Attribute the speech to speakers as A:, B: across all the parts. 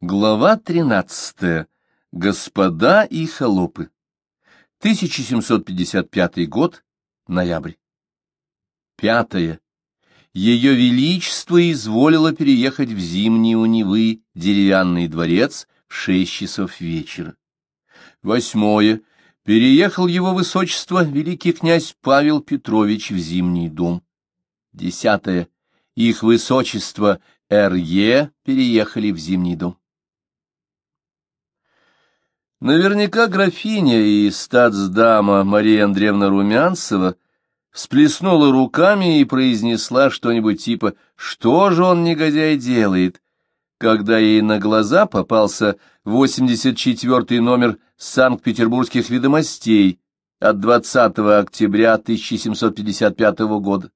A: Глава 13. Господа и холопы. 1755 год. Ноябрь. Пятое. Ее Величество изволило переехать в зимние у Невы деревянный дворец в шесть часов вечера. Восьмое. Переехал его Высочество великий князь Павел Петрович в Зимний дом. Десятое. Их Высочество Р.Е. переехали в Зимний дом. Наверняка графиня и статсдама Мария Андреевна Румянцева всплеснула руками и произнесла что-нибудь типа «Что же он, негодяй, делает?», когда ей на глаза попался 84-й номер Санкт-Петербургских ведомостей от 20 октября 1755 года,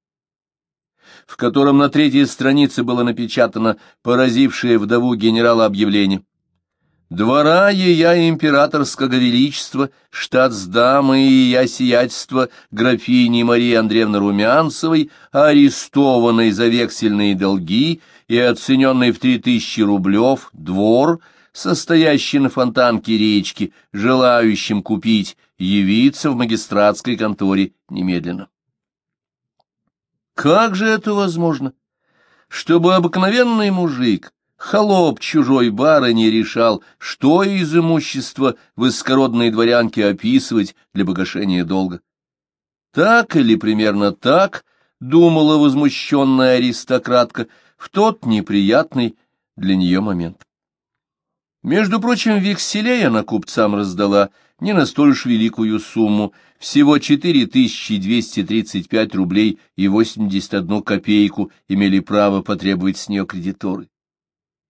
A: в котором на третьей странице было напечатано поразившее вдову генерала объявление Двора ея императорского величества, штатсдамы и я сиятельство графини Марии Андреевны Румянцевой, арестованной за вексельные долги и оцененной в три тысячи рублев, двор, состоящий на фонтанке речки, желающим купить, явиться в магистратской конторе немедленно. Как же это возможно? Чтобы обыкновенный мужик Холоп чужой барыни решал, что из имущества высокородной дворянки описывать для погашения долга. Так или примерно так, думала возмущенная аристократка, в тот неприятный для нее момент. Между прочим, векселей она купцам раздала не на столь уж великую сумму, всего 4235 рублей и 81 копейку имели право потребовать с нее кредиторы.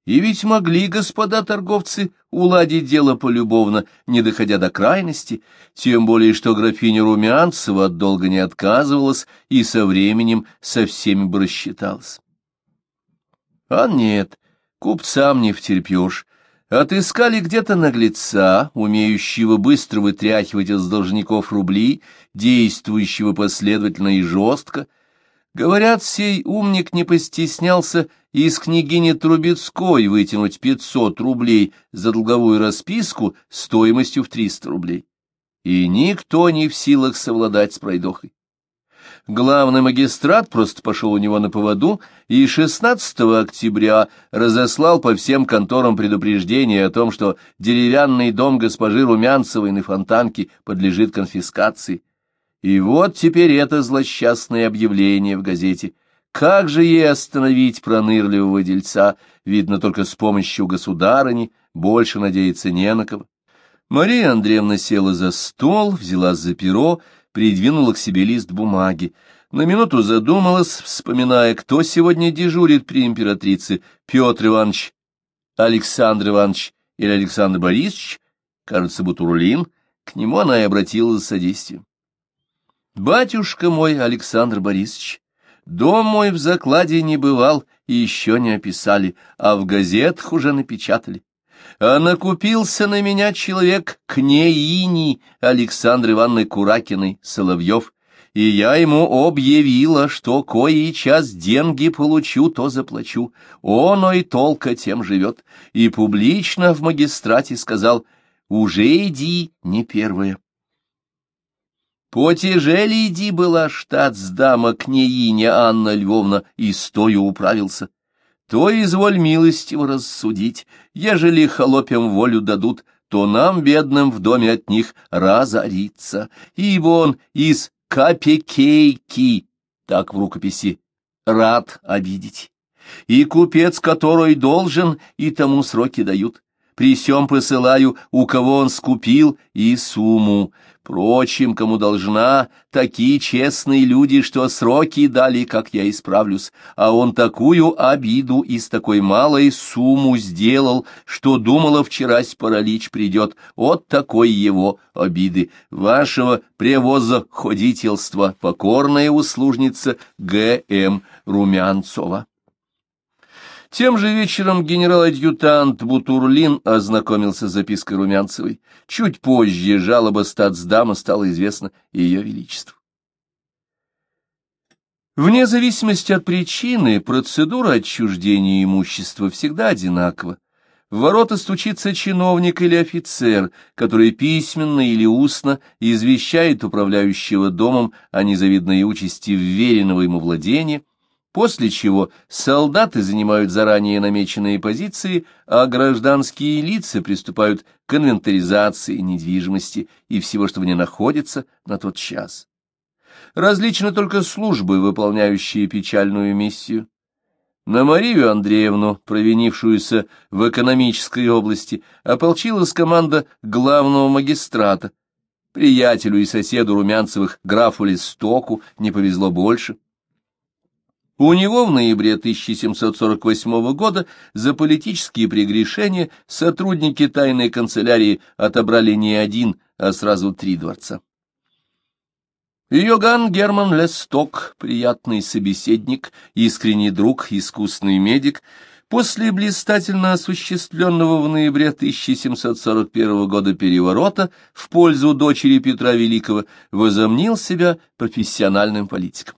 A: И ведь могли господа торговцы уладить дело полюбовно, не доходя до крайности, тем более что графиня Румянцева от долга не отказывалась и со временем со всеми бы рассчиталась. А нет, купцам не втерпешь. Отыскали где-то наглеца, умеющего быстро вытряхивать из должников рубли, действующего последовательно и жестко. Говорят, сей умник не постеснялся из княгини Трубецкой вытянуть 500 рублей за долговую расписку стоимостью в 300 рублей. И никто не в силах совладать с пройдохой. Главный магистрат просто пошел у него на поводу и 16 октября разослал по всем конторам предупреждение о том, что деревянный дом госпожи Румянцевой на Фонтанке подлежит конфискации. И вот теперь это злосчастное объявление в газете — как же ей остановить пронырливого дельца? Видно, только с помощью государыни, больше надеяться не на кого. Мария Андреевна села за стол, взяла за перо, придвинула к себе лист бумаги. На минуту задумалась, вспоминая, кто сегодня дежурит при императрице, Петр Иванович, Александр Иванович или Александр Борисович, кажется, Бутурлин, к нему она и обратилась с содействием. «Батюшка мой, Александр Борисович, Дом мой в закладе не бывал и еще не описали, а в газетах уже напечатали. А накупился на меня человек княгини Александры Ивановны Куракиной Соловьев, и я ему объявила, что кое час деньги получу, то заплачу. Он и толка тем живет, и публично в магистрате сказал, уже иди не первое. Потяжели иди была штатсдама княгиня Анна Львовна, и стою управился. То изволь милостиво рассудить, ежели холопям волю дадут, то нам, бедным, в доме от них разориться, ибо он из капекейки, так в рукописи, рад обидеть. И купец, который должен, и тому сроки дают. При сём посылаю, у кого он скупил, и сумму. Прочим, кому должна, такие честные люди, что сроки дали, как я исправлюсь, а он такую обиду из такой малой сумму сделал, что думала вчерась паралич придет от такой его обиды. Вашего превоза ходительства покорная услужница Г.М. Румянцова. Тем же вечером генерал-адъютант Бутурлин ознакомился с запиской Румянцевой. Чуть позже жалоба статсдама стала известна Ее Величеству. Вне зависимости от причины, процедура отчуждения имущества всегда одинакова. В ворота стучится чиновник или офицер, который письменно или устно извещает управляющего домом о незавидной участи вверенного ему владения, после чего солдаты занимают заранее намеченные позиции, а гражданские лица приступают к инвентаризации недвижимости и всего, что в ней находится на тот час. Различны только службы, выполняющие печальную миссию. На Марию Андреевну, провинившуюся в экономической области, ополчилась команда главного магистрата. Приятелю и соседу Румянцевых, графу Листоку, не повезло больше. У него в ноябре 1748 года за политические прегрешения сотрудники тайной канцелярии отобрали не один, а сразу три дворца. Йоган Герман Лесток, приятный собеседник, искренний друг, искусный медик, после блистательно осуществленного в ноябре 1741 года переворота в пользу дочери Петра Великого, возомнил себя профессиональным политиком.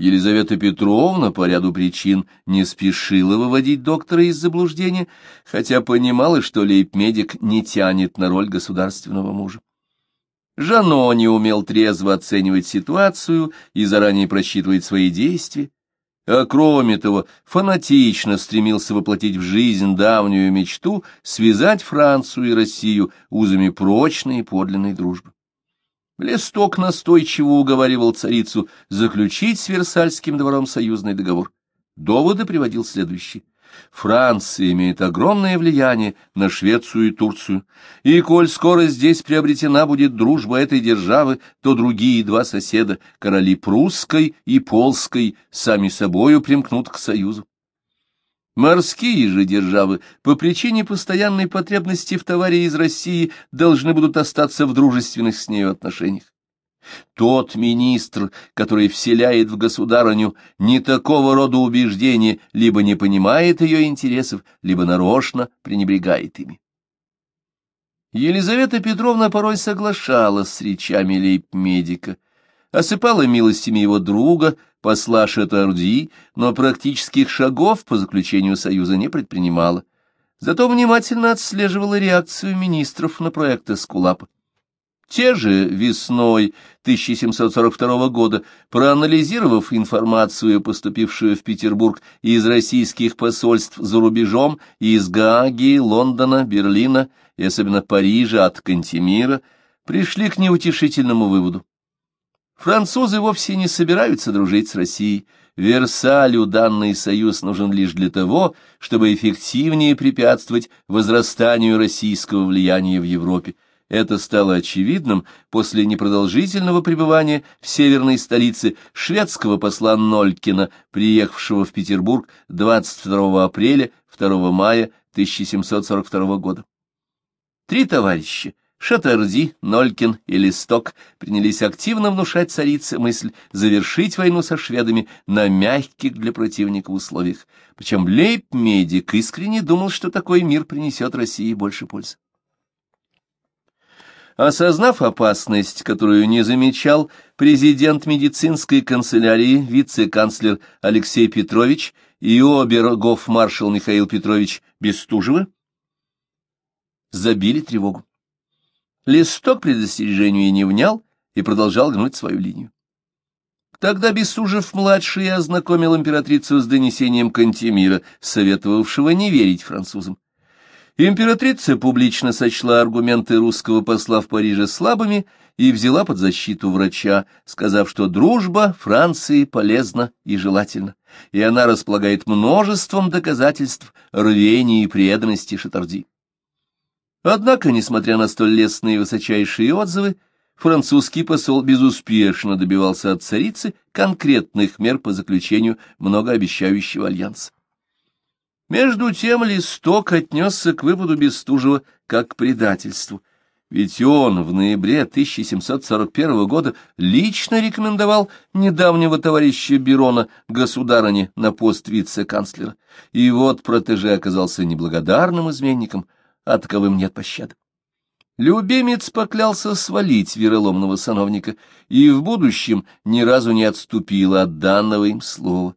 A: Елизавета Петровна по ряду причин не спешила выводить доктора из заблуждения, хотя понимала, что лейб-медик не тянет на роль государственного мужа. Жано не умел трезво оценивать ситуацию и заранее просчитывать свои действия, а кроме того фанатично стремился воплотить в жизнь давнюю мечту связать Францию и Россию узами прочной и подлинной дружбы. Листок настойчиво уговаривал царицу заключить с Версальским двором союзный договор. Доводы приводил следующий. Франция имеет огромное влияние на Швецию и Турцию, и коль скоро здесь приобретена будет дружба этой державы, то другие два соседа, короли прусской и полской, сами собою примкнут к союзу. Морские же державы по причине постоянной потребности в товаре из России должны будут остаться в дружественных с нею отношениях. Тот министр, который вселяет в государыню не такого рода убеждения, либо не понимает ее интересов, либо нарочно пренебрегает ими. Елизавета Петровна порой соглашалась с речами лейб-медика, осыпала милостями его друга, посла Шатарди, но практических шагов по заключению союза не предпринимала. Зато внимательно отслеживала реакцию министров на проект Эскулапа. Те же весной 1742 года, проанализировав информацию, поступившую в Петербург из российских посольств за рубежом, из Гааги, Лондона, Берлина и особенно Парижа от Кантемира, пришли к неутешительному выводу. Французы вовсе не собираются дружить с Россией. Версалю данный союз нужен лишь для того, чтобы эффективнее препятствовать возрастанию российского влияния в Европе. Это стало очевидным после непродолжительного пребывания в северной столице шведского посла Нолькина, приехавшего в Петербург 22 апреля 2 мая 1742 года. Три товарища Шатарди, Нолькин и Листок принялись активно внушать царице мысль завершить войну со шведами на мягких для противника условиях. Причем Лейб-медик искренне думал, что такой мир принесет России больше пользы. Осознав опасность, которую не замечал президент медицинской канцелярии, вице-канцлер Алексей Петрович и обергоф-маршал Михаил Петрович Бестужевы, забили тревогу. Листок предостережению не внял и продолжал гнуть свою линию. Тогда Бестужев-младший ознакомил императрицу с донесением Кантемира, советовавшего не верить французам. Императрица публично сочла аргументы русского посла в Париже слабыми и взяла под защиту врача, сказав, что дружба Франции полезна и желательна, и она располагает множеством доказательств рвения и преданности Шатарди. Однако, несмотря на столь лестные и высочайшие отзывы, французский посол безуспешно добивался от царицы конкретных мер по заключению многообещающего альянса. Между тем Листок отнесся к выводу Бестужева как к предательству, ведь он в ноябре 1741 года лично рекомендовал недавнего товарища Берона государыне на пост вице-канцлера, и вот протеже оказался неблагодарным изменником, а таковым нет пощады. Любимец поклялся свалить вероломного сановника и в будущем ни разу не отступил от данного им слова.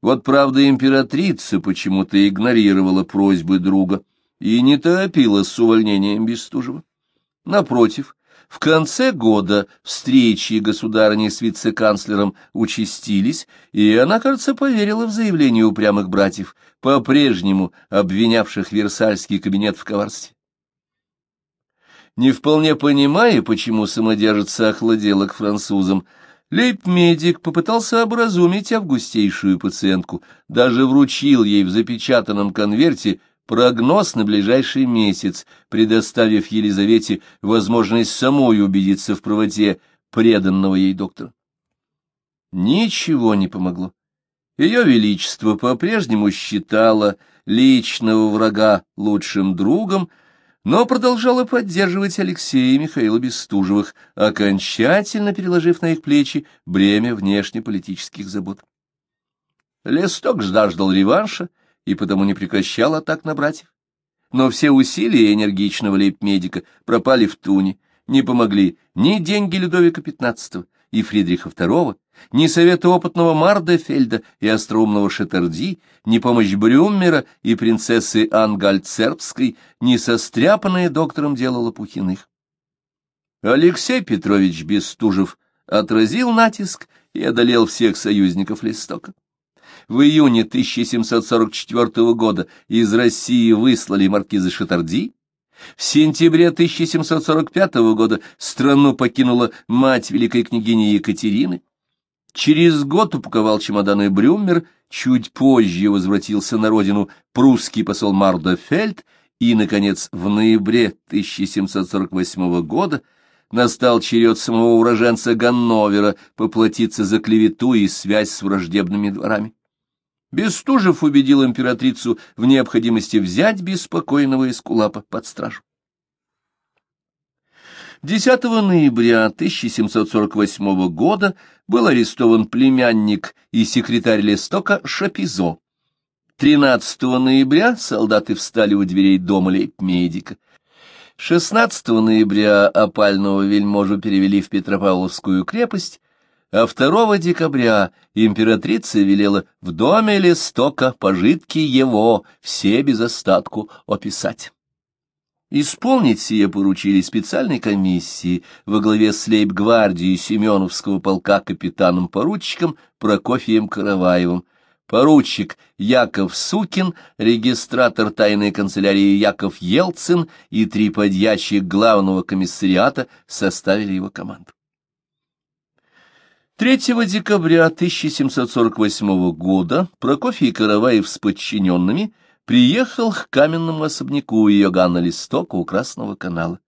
A: Вот, правда, императрица почему-то игнорировала просьбы друга и не торопила с увольнением Бестужева. Напротив, в конце года встречи государыни с вице-канцлером участились, и она, кажется, поверила в заявление упрямых братьев, по-прежнему обвинявших Версальский кабинет в коварстве. Не вполне понимая, почему самодержица охладела к французам, лейб-медик попытался образумить августейшую пациентку, даже вручил ей в запечатанном конверте прогноз на ближайший месяц, предоставив Елизавете возможность самой убедиться в правоте преданного ей доктора. Ничего не помогло. Ее Величество по-прежнему считало личного врага лучшим другом, но продолжала поддерживать Алексея и Михаила Бестужевых, окончательно переложив на их плечи бремя внешнеполитических забот. Лесток ждал реванша, и потому не прекращал атак на братьев. Но все усилия энергичного лейб-медика пропали в туне, не помогли ни деньги Людовика XV и Фридриха II, ни советы опытного Мардефельда и остроумного Шетарди, ни помощь Брюммера и принцессы Ангальцербской, ни состряпанное доктором дело Лопухиных. Алексей Петрович Бестужев отразил натиск и одолел всех союзников Листока в июне 1744 года из России выслали маркиза Шатарди, в сентябре 1745 года страну покинула мать великой княгини Екатерины, через год упаковал чемоданы Брюммер, чуть позже возвратился на родину прусский посол Мардефельд, и, наконец, в ноябре 1748 года настал черед самого уроженца Ганновера поплатиться за клевету и связь с враждебными дворами. Бестужев убедил императрицу в необходимости взять беспокойного эскулапа под стражу. 10 ноября 1748 года был арестован племянник и секретарь Листока Шапизо. 13 ноября солдаты встали у дверей дома лейб-медика. 16 ноября опального вельможу перевели в Петропавловскую крепость, а 2 декабря императрица велела в доме Листока пожитки его все без остатку описать. Исполнить сие поручили специальной комиссии во главе с лейб-гвардией Семеновского полка капитаном-поручиком Прокофием Караваевым, поручик Яков Сукин, регистратор тайной канцелярии Яков Елцин и три подьячих главного комиссариата составили его команду. 3 декабря 1748 года Прокофий Караваев с подчиненными приехал к каменному особняку Иоганна Листока у Красного канала.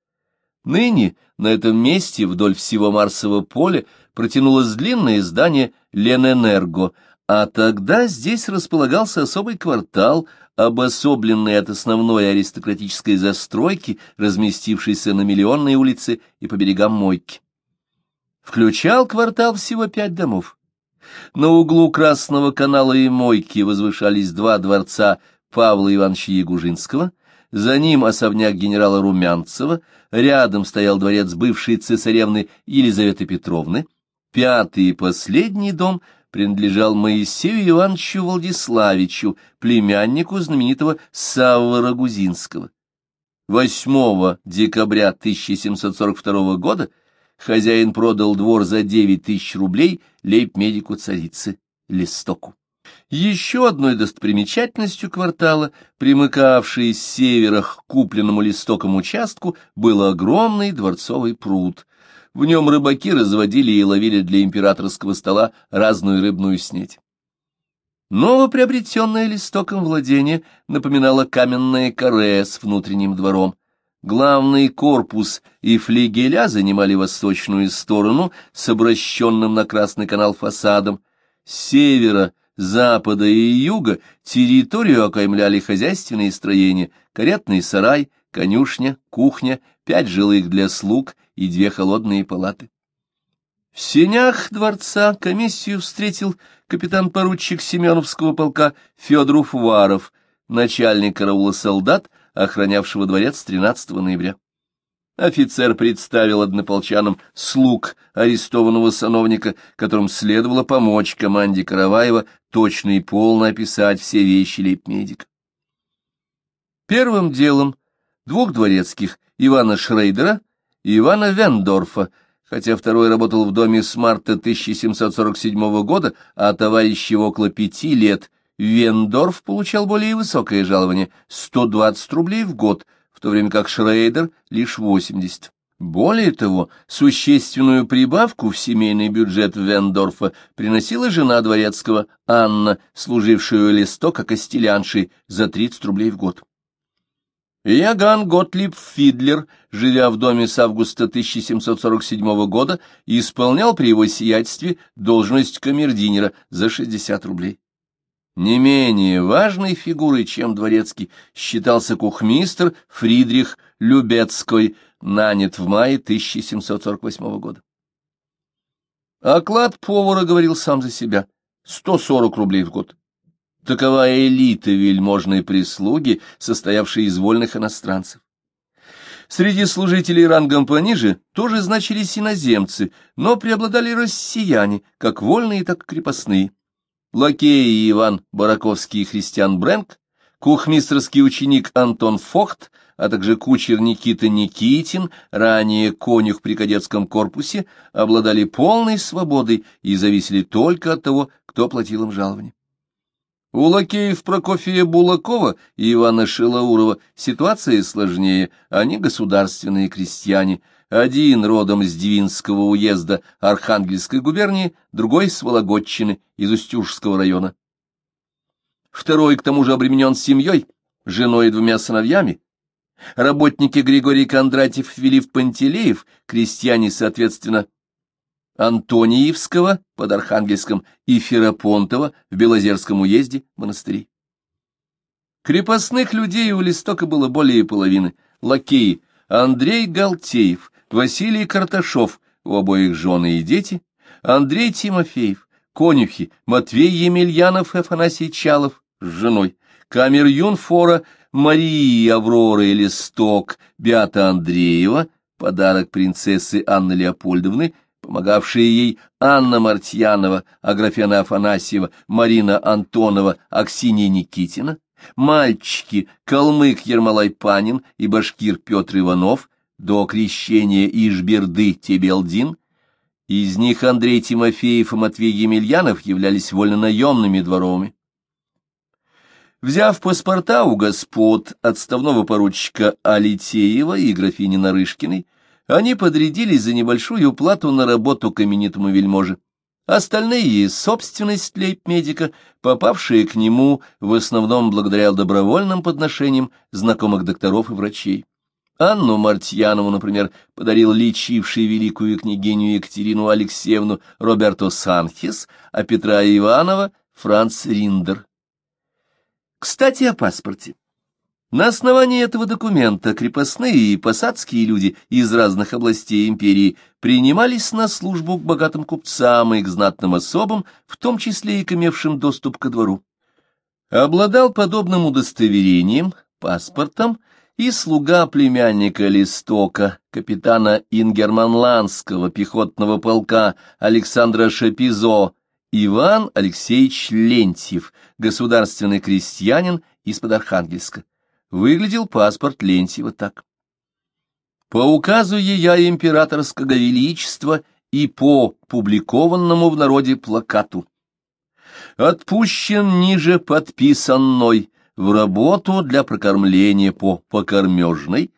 A: Ныне на этом месте вдоль всего Марсового поля протянулось длинное здание Ленэнерго, а тогда здесь располагался особый квартал, обособленный от основной аристократической застройки, разместившейся на Миллионной улице и по берегам Мойки включал квартал всего пять домов. На углу Красного канала и Мойки возвышались два дворца Павла Ивановича Ягужинского, за ним особняк генерала Румянцева, рядом стоял дворец бывшей цесаревны Елизаветы Петровны, пятый и последний дом принадлежал Моисею Ивановичу Владиславичу, племяннику знаменитого Савва Рагузинского. 8 декабря 1742 года хозяин продал двор за девять тысяч рублей лейб-медику царицы Листоку. Еще одной достопримечательностью квартала, примыкавшей с севера к купленному листоком участку, был огромный дворцовый пруд. В нем рыбаки разводили и ловили для императорского стола разную рыбную снеть. Новоприобретенное листоком владение напоминало каменное каре с внутренним двором. Главный корпус и флигеля занимали восточную сторону с обращенным на Красный канал фасадом. С севера, запада и юга территорию окаймляли хозяйственные строения, каретный сарай, конюшня, кухня, пять жилых для слуг и две холодные палаты. В сенях дворца комиссию встретил капитан-поручик Семеновского полка Федор Уфваров, начальник караула солдат, охранявшего дворец 13 ноября. Офицер представил однополчанам слуг арестованного сановника, которым следовало помочь команде Караваева точно и полно описать все вещи лейб-медика. Первым делом двух дворецких, Ивана Шрейдера и Ивана Вендорфа, хотя второй работал в доме с марта 1747 года, а товарищ его около пяти лет, Вендорф получал более высокое жалование — 120 рублей в год, в то время как Шрейдер — лишь 80. Более того, существенную прибавку в семейный бюджет Вендорфа приносила жена дворецкого Анна, служившая у Листока костеляншей, за 30 рублей в год. Яган Готлиб Фидлер, живя в доме с августа 1747 года, исполнял при его сиятельстве должность камердинера за 60 рублей. Не менее важной фигурой, чем дворецкий, считался кухмистр Фридрих Любецкой, нанят в мае 1748 года. Оклад повара говорил сам за себя — 140 рублей в год. Такова элита вельможной прислуги, состоявшей из вольных иностранцев. Среди служителей рангом пониже тоже значились иноземцы, но преобладали россияне, как вольные, так и крепостные. Лакеи Иван Бараковский и Христиан Бренк, кухмистерский ученик Антон Фохт, а также кучер Никита Никитин, ранее конюх при кадетском корпусе, обладали полной свободой и зависели только от того, кто платил им жалование. У лакеев Прокофия Булакова и Ивана Шилаурова ситуация сложнее, они государственные крестьяне, один родом с Двинского уезда Архангельской губернии, другой с Вологодчины из Устюжского района. Второй, к тому же, обременен семьей, женой и двумя сыновьями. Работники Григорий Кондратьев, Филипп Пантелеев, крестьяне, соответственно, Антониевского под Архангельском и Ферапонтова в Белозерском уезде монастырей. Крепостных людей у Листока было более половины. Лакеи Андрей Галтеев, Василий Карташов, у обоих жены и дети, Андрей Тимофеев, конюхи Матвей Емельянов и Афанасий Чалов с женой, камер-юн фора Марии Авроры Листок, Беата Андреева, подарок принцессы Анны Леопольдовны, помогавшие ей Анна Мартьянова, Аграфена Афанасьева, Марина Антонова, Аксинья Никитина, мальчики Калмык Ермолай Панин и башкир Петр Иванов, до крещения Ижберды Тебелдин, из них Андрей Тимофеев и Матвей Емельянов являлись вольнонаемными дворовыми. Взяв паспорта у господ отставного поручика Алитеева и графини Нарышкиной, они подрядились за небольшую плату на работу к именитому вельможе. Остальные — собственность лейб-медика, попавшие к нему в основном благодаря добровольным подношениям знакомых докторов и врачей. Анну Мартьянову, например, подарил лечивший великую княгиню Екатерину Алексеевну Роберто Санхес, а Петра Иванова — Франц Риндер. Кстати, о паспорте. На основании этого документа крепостные и посадские люди из разных областей империи принимались на службу к богатым купцам и к знатным особам, в том числе и к имевшим доступ ко двору. Обладал подобным удостоверением, паспортом, и слуга племянника Листока, капитана Ингерманландского пехотного полка Александра Шапизо, Иван Алексеевич Лентьев, государственный крестьянин из-под Архангельска. Выглядел паспорт Лентьева так. По указу ея императорского величества и по публикованному в народе плакату. Отпущен ниже подписанной в работу для прокормления по покормежной,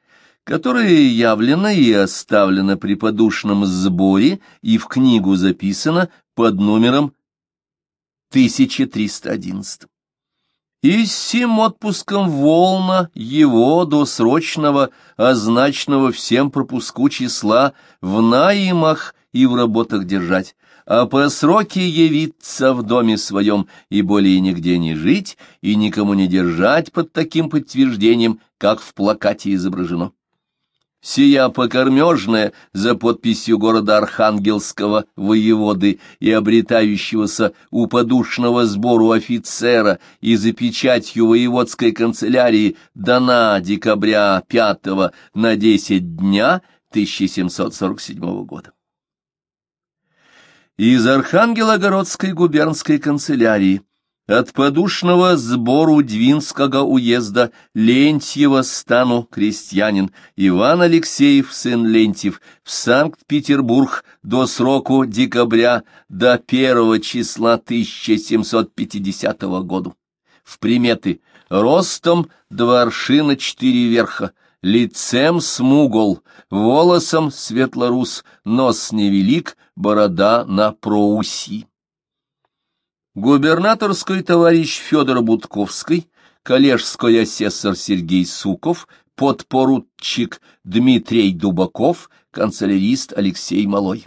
A: которая явлена и оставлена при подушном сборе и в книгу записана под номером 1311 и сим отпуском волна его досрочного, означенного всем пропуску числа в наимах и в работах держать, а по сроке явиться в доме своем и более нигде не жить и никому не держать под таким подтверждением, как в плакате изображено. Сия покормежная за подписью города Архангельского воеводы и обретающегося у подушного сбору офицера и за печатью воеводской канцелярии дана декабря 5 на 10 дня 1747 года. Из Архангелогородской губернской канцелярии от подушного сбору Двинского уезда Лентьева стану крестьянин Иван Алексеев, сын Лентьев, в Санкт-Петербург до сроку декабря до первого числа 1750 года. В приметы ростом два аршина четыре верха, лицем смугол, волосом светлорус, нос невелик, борода на проуси. Губернаторский товарищ Федор Будковский, коллежский асессор Сергей Суков, подпоручик Дмитрий Дубаков, канцелярист Алексей Малой.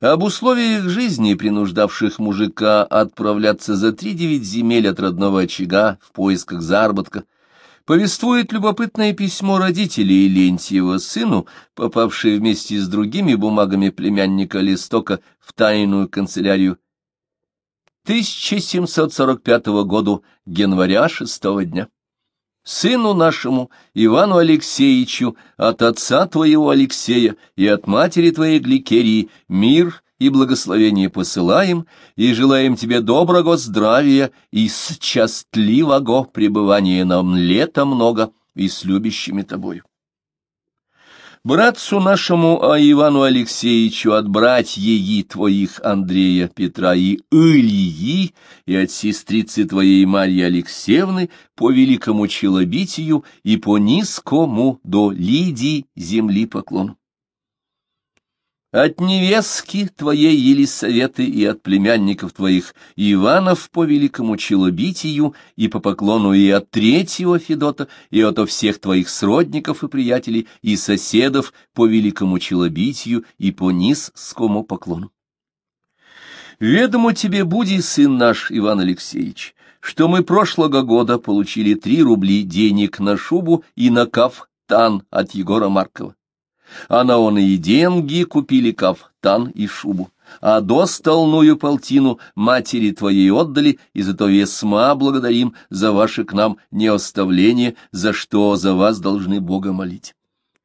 A: Об условиях жизни, принуждавших мужика отправляться за три-девять земель от родного очага в поисках заработка, повествует любопытное письмо родителей Лентьева сыну, попавшее вместе с другими бумагами племянника Листока в тайную канцелярию 1745 году, января шестого дня. Сыну нашему, Ивану Алексеевичу, от отца твоего Алексея и от матери твоей Гликерии, мир и благословение посылаем, и желаем тебе доброго здравия и счастливого пребывания нам лета много и с любящими тобою. Братцу нашему а Ивану Алексеевичу от братьеи твоих Андрея, Петра и Ильи, и от сестрицы твоей Марьи Алексеевны по великому челобитию и по низкому до Лидии земли поклону. От невестки твоей Елисаветы и от племянников твоих Иванов по великому челобитию и по поклону и от третьего Федота, и от всех твоих сродников и приятелей и соседов по великому челобитию и по низскому поклону. Ведомо тебе буди, сын наш Иван Алексеевич, что мы прошлого года получили три рубли денег на шубу и на кафтан от Егора Маркова а на он и деньги купили кафтан и шубу, а досталную полтину матери твоей отдали, и зато весьма благодарим за ваше к нам неоставление, за что за вас должны Бога молить.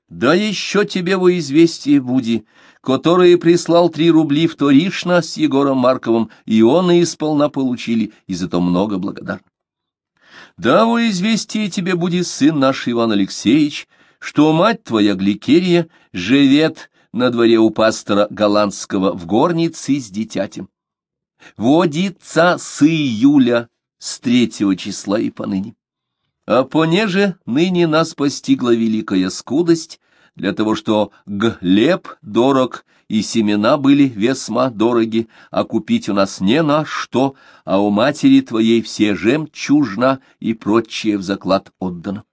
A: Да еще тебе во известие буди, которые прислал три рубли вторично с Егором Марковым, и он и сполна получили, и зато много благодарны. Да во известие тебе будет сын наш Иван Алексеевич, что мать твоя Гликерия живет на дворе у пастора голландского в горнице с дитятем. Водится с июля, с третьего числа и поныне. А понеже ныне нас постигла великая скудость, для того, что глеб дорог, и семена были весьма дороги, а купить у нас не на что, а у матери твоей все жемчужна и прочее в заклад отдано.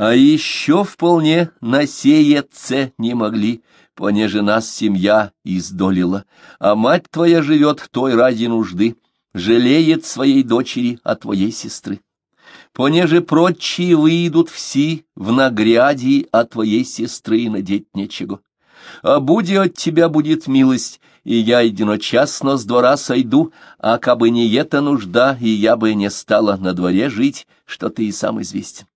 A: А еще вполне насеяться не могли, понеже нас семья издолила, а мать твоя живет той ради нужды, жалеет своей дочери от твоей сестры. Понеже прочие выйдут все в нагряде от твоей сестры надеть нечего. А буди от тебя будет милость, и я единочасно с двора сойду, а кабы не эта нужда, и я бы не стала на дворе жить, что ты и сам известен.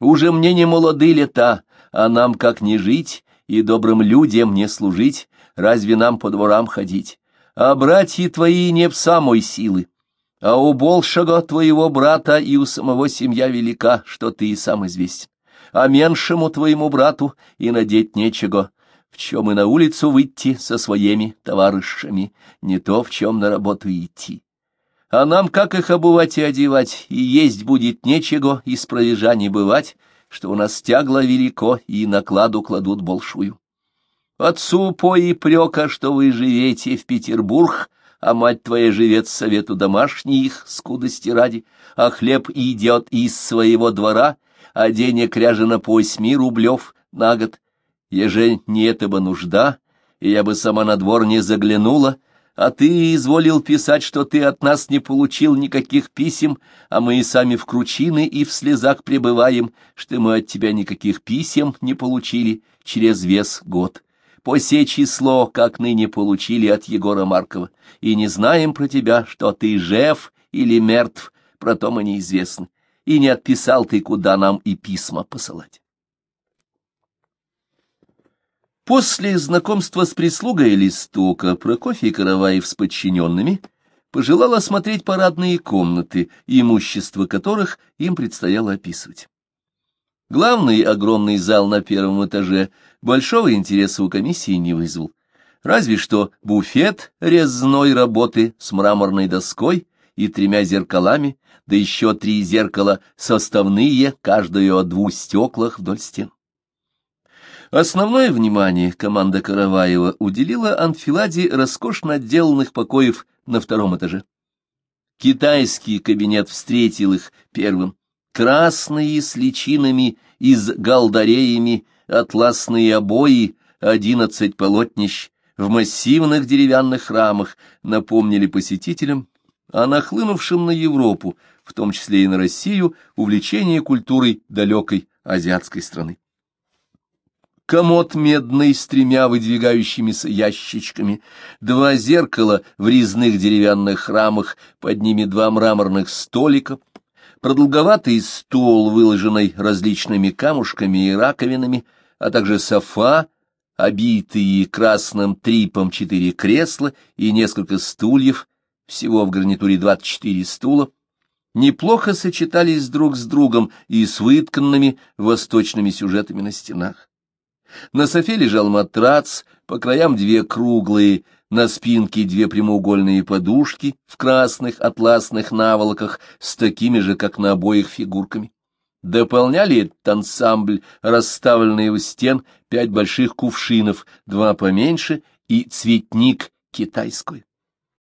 A: Уже мне не молоды лета, а нам как не жить и добрым людям не служить, разве нам по дворам ходить? А братья твои не в самой силы, а у большего твоего брата и у самого семья велика, что ты и сам известен. А меньшему твоему брату и надеть нечего, в чем и на улицу выйти со своими товарищами, не то в чем на работу идти. А нам как их обувать и одевать, и есть будет нечего, и с не бывать, что у нас тягло велико, и накладу кладут большую. Отцу по и прека, что вы живете в Петербург, а мать твоя живет совету домашний их, скудости ради, а хлеб идет из своего двора, а денег ряжено по восьми рублев на год. Еже не это бы нужда, и я бы сама на двор не заглянула, А ты изволил писать, что ты от нас не получил никаких писем, а мы и сами в кручины и в слезах пребываем, что мы от тебя никаких писем не получили через вес год. По се число, как ныне получили от Егора Маркова, и не знаем про тебя, что ты жив или мертв, про то мы неизвестны, и не отписал ты, куда нам и письма посылать. После знакомства с прислугой Листока Прокофий Караваев с подчиненными пожелал осмотреть парадные комнаты, имущество которых им предстояло описывать. Главный огромный зал на первом этаже большого интереса у комиссии не вызвал. Разве что буфет резной работы с мраморной доской и тремя зеркалами, да еще три зеркала составные, каждое о двух стеклах вдоль стен. Основное внимание команда Караваева уделила анфиладе роскошно отделанных покоев на втором этаже. Китайский кабинет встретил их первым. Красные с личинами и с галдареями, атласные обои, одиннадцать полотнищ в массивных деревянных рамах напомнили посетителям о нахлынувшем на Европу, в том числе и на Россию, увлечении культурой далекой азиатской страны комод медный с тремя выдвигающимися ящичками, два зеркала в резных деревянных рамах, под ними два мраморных столика, продолговатый стол, выложенный различными камушками и раковинами, а также софа, обитые красным трипом четыре кресла и несколько стульев, всего в гарнитуре двадцать четыре стула, неплохо сочетались друг с другом и с вытканными восточными сюжетами на стенах. На софе лежал матрац, по краям две круглые, на спинке две прямоугольные подушки в красных атласных наволоках с такими же, как на обоих, фигурками. Дополняли этот ансамбль, расставленные у стен, пять больших кувшинов, два поменьше и цветник китайской.